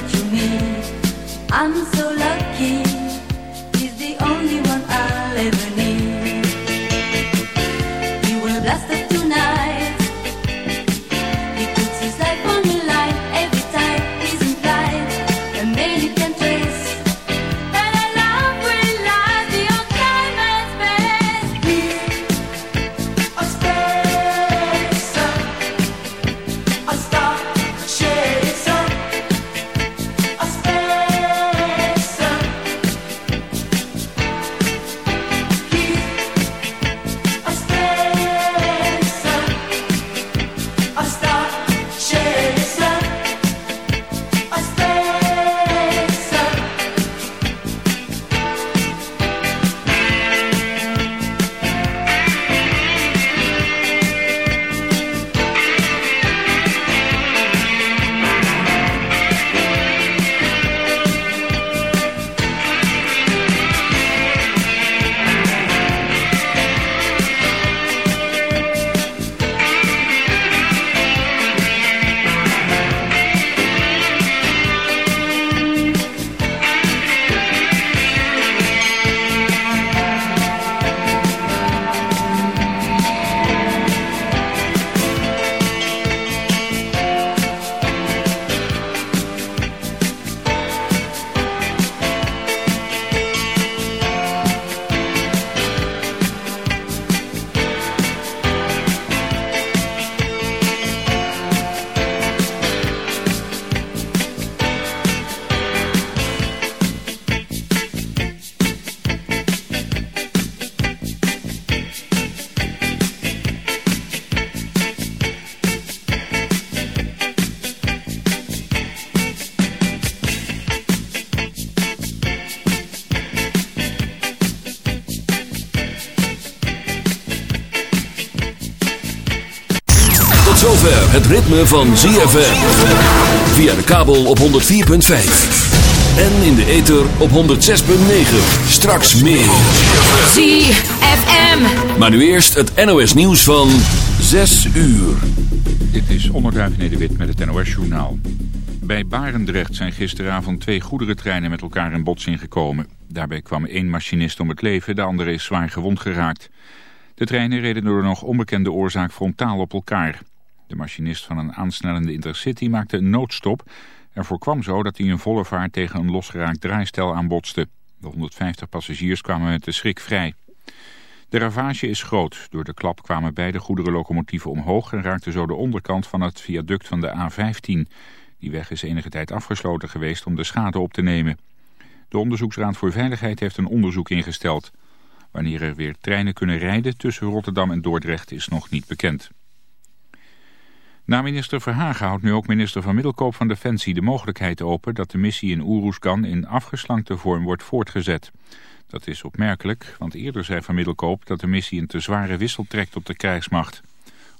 het ritme van ZFM. Via de kabel op 104.5. En in de ether op 106.9. Straks meer. ZFM. Maar nu eerst het NOS nieuws van 6 uur. Dit is Onderduif Nederwit met het NOS journaal. Bij Barendrecht zijn gisteravond twee goederentreinen met elkaar in botsing gekomen. Daarbij kwam één machinist om het leven, de andere is zwaar gewond geraakt. De treinen reden door nog onbekende oorzaak frontaal op elkaar. De machinist van een aansnellende Intercity maakte een noodstop... en voorkwam zo dat hij in volle vaart tegen een losgeraakt draaistel aanbotste. De 150 passagiers kwamen met de schrik vrij. De ravage is groot. Door de klap kwamen beide goederenlocomotieven omhoog... en raakte zo de onderkant van het viaduct van de A15. Die weg is enige tijd afgesloten geweest om de schade op te nemen. De Onderzoeksraad voor Veiligheid heeft een onderzoek ingesteld. Wanneer er weer treinen kunnen rijden tussen Rotterdam en Dordrecht is nog niet bekend. Na minister Verhagen houdt nu ook minister van Middelkoop van Defensie de mogelijkheid open dat de missie in Oeroesgan in afgeslankte vorm wordt voortgezet. Dat is opmerkelijk, want eerder zei Van Middelkoop dat de missie een te zware wissel trekt op de krijgsmacht.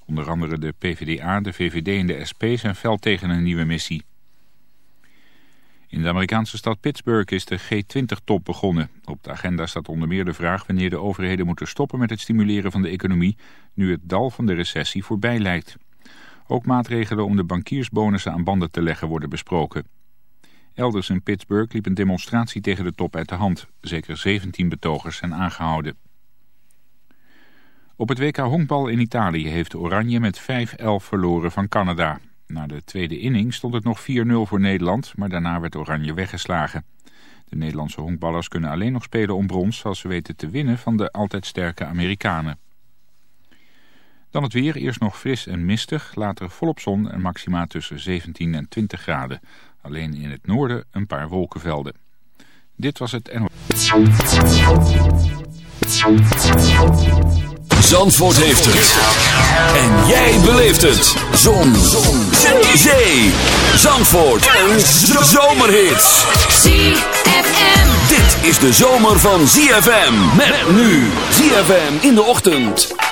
Onder andere de PvdA, de VVD en de SP zijn fel tegen een nieuwe missie. In de Amerikaanse stad Pittsburgh is de G20-top begonnen. Op de agenda staat onder meer de vraag wanneer de overheden moeten stoppen met het stimuleren van de economie, nu het dal van de recessie voorbij lijkt. Ook maatregelen om de bankiersbonussen aan banden te leggen worden besproken. Elders in Pittsburgh liep een demonstratie tegen de top uit de hand. Zeker 17 betogers zijn aangehouden. Op het WK honkbal in Italië heeft Oranje met 5-11 verloren van Canada. Na de tweede inning stond het nog 4-0 voor Nederland, maar daarna werd Oranje weggeslagen. De Nederlandse honkballers kunnen alleen nog spelen om brons als ze weten te winnen van de altijd sterke Amerikanen. Dan het weer, eerst nog fris en mistig, later volop zon en maxima tussen 17 en 20 graden. Alleen in het noorden een paar wolkenvelden. Dit was het NOS. Zandvoort heeft het. En jij beleeft het. Zon. Zon. Zee. Zandvoort. Een zomerhit. ZFM. Dit is de zomer van ZFM. Met nu. ZFM in de ochtend.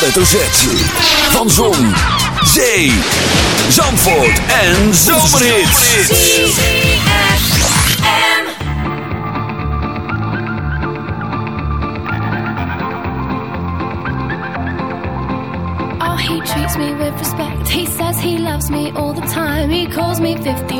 hoofdletter Z. Van Zon, Zee, Zandvoort en Oh, he treats me with respect. He says he loves me all the time. He calls me 50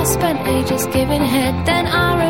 I spent ages giving head, then I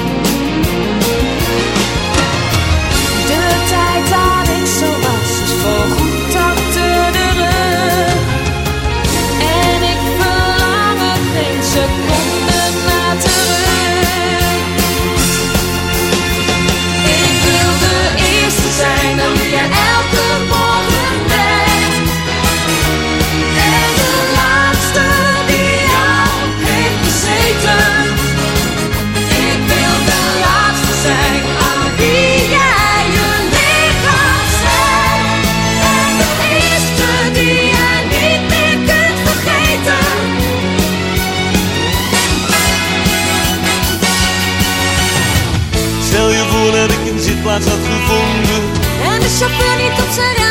zitplaats had gevonden. En de chauffeur niet op zijn remmen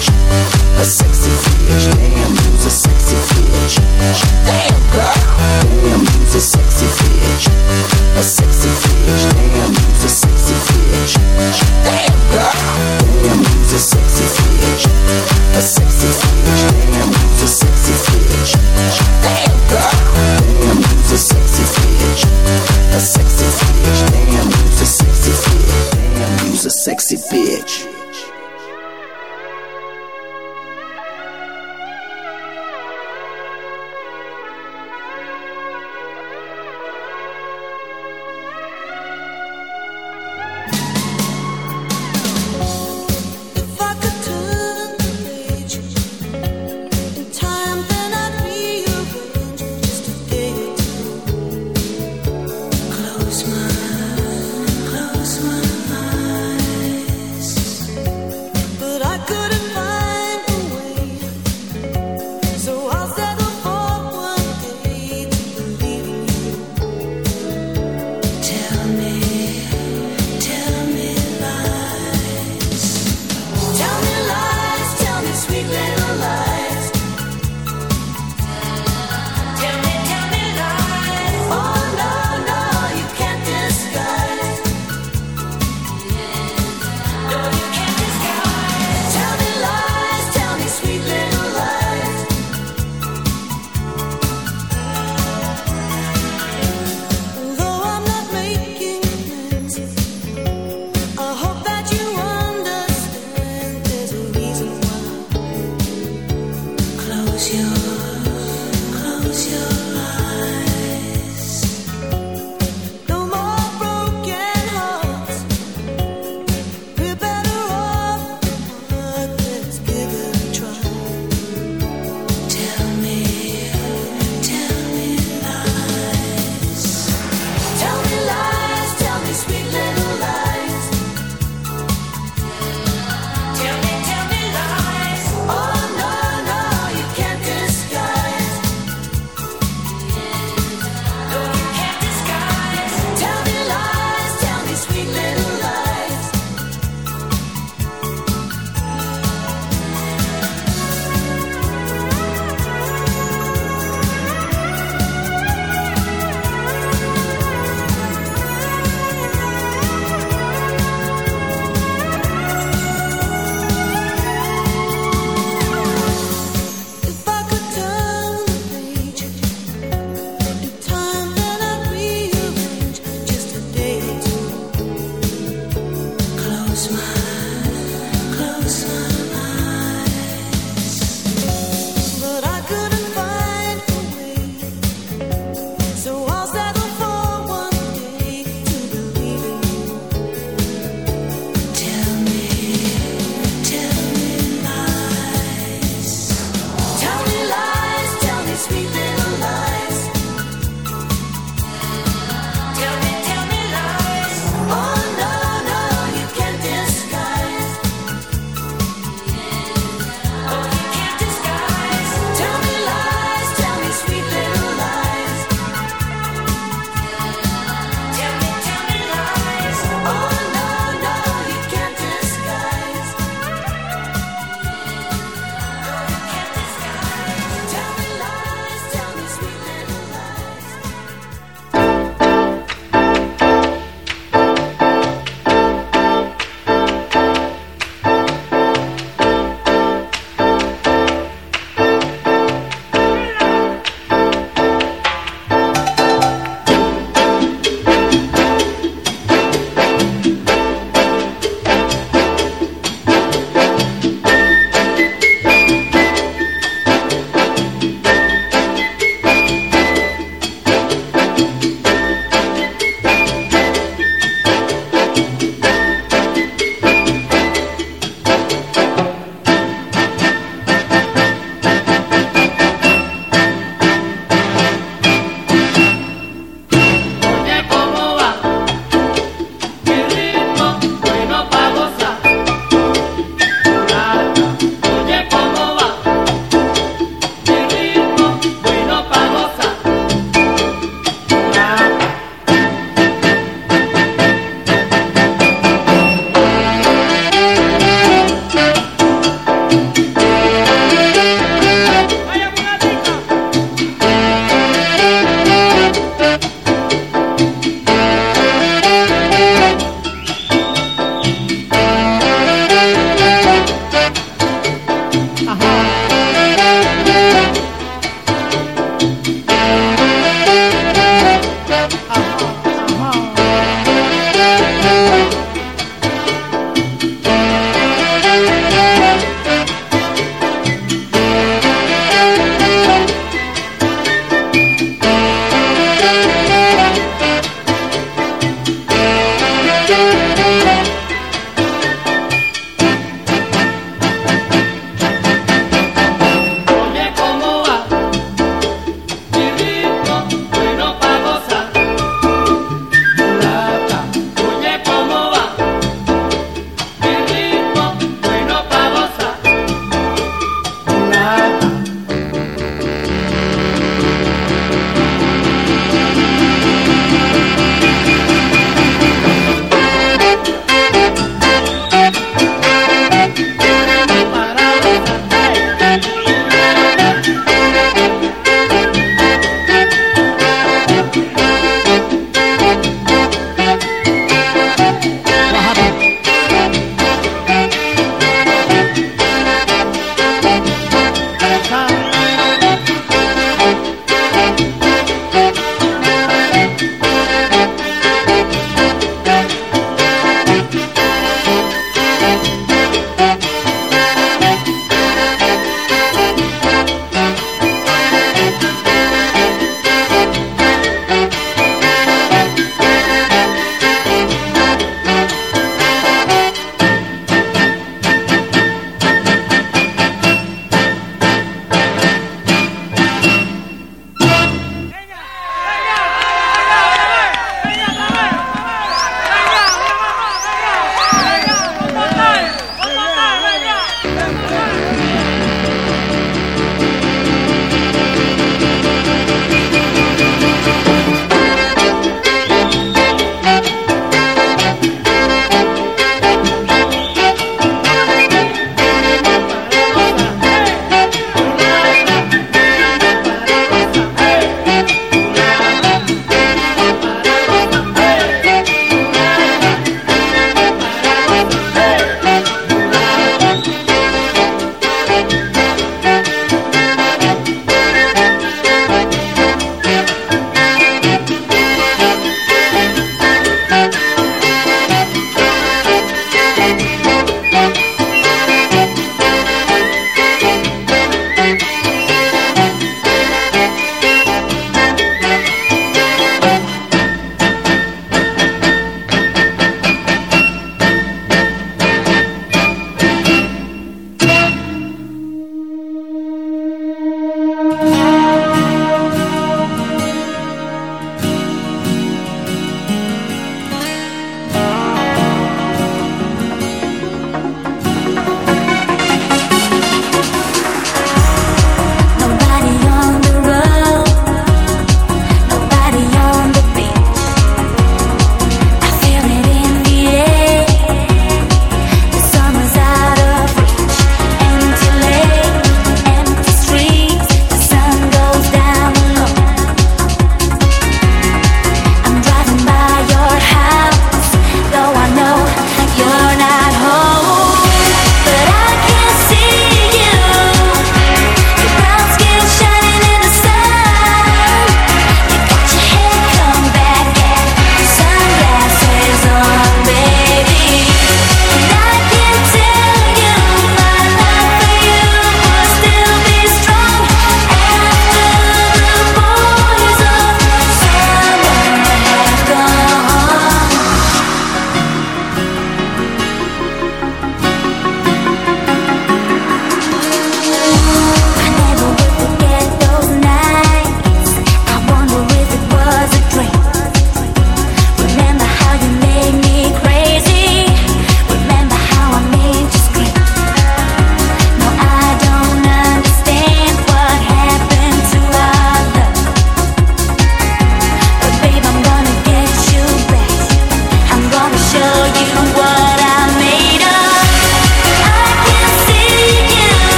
Shut up.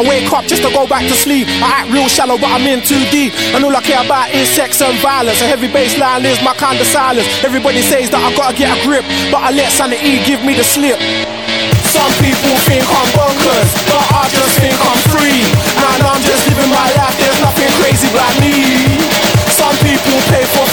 I wake up just to go back to sleep. I act real shallow, but I'm in too deep. And all I care about is sex and violence. A heavy baseline is my kind of silence. Everybody says that I gotta get a grip, but I let sanity give me the slip. Some people think I'm bonkers, but I just think I'm free. And I'm just living my life, there's nothing crazy about me. Some people pay for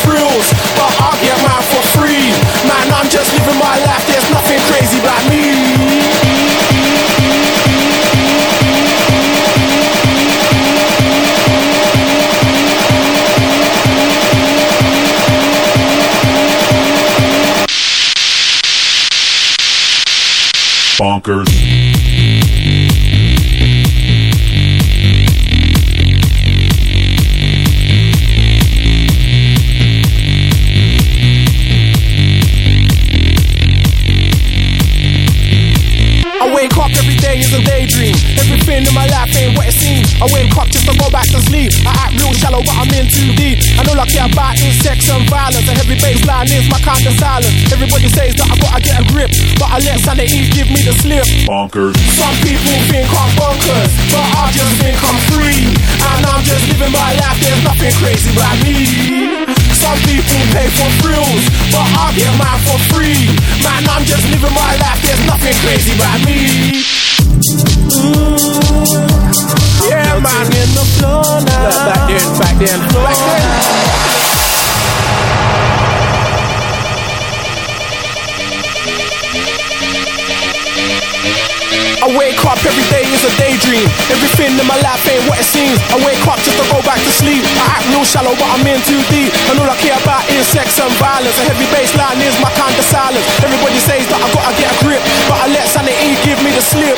baseline is my kind of silence. Everybody says that I gotta get a grip, but I let sanity give me the slip.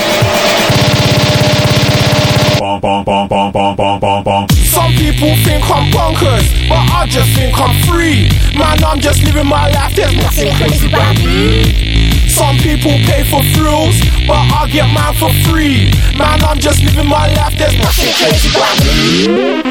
Some people think I'm bonkers, but I just think I'm free. Man, I'm just living my life, there's nothing crazy about me. Some people pay for thrills, but I get mine for free. Man, I'm just living my life, there's nothing crazy about me.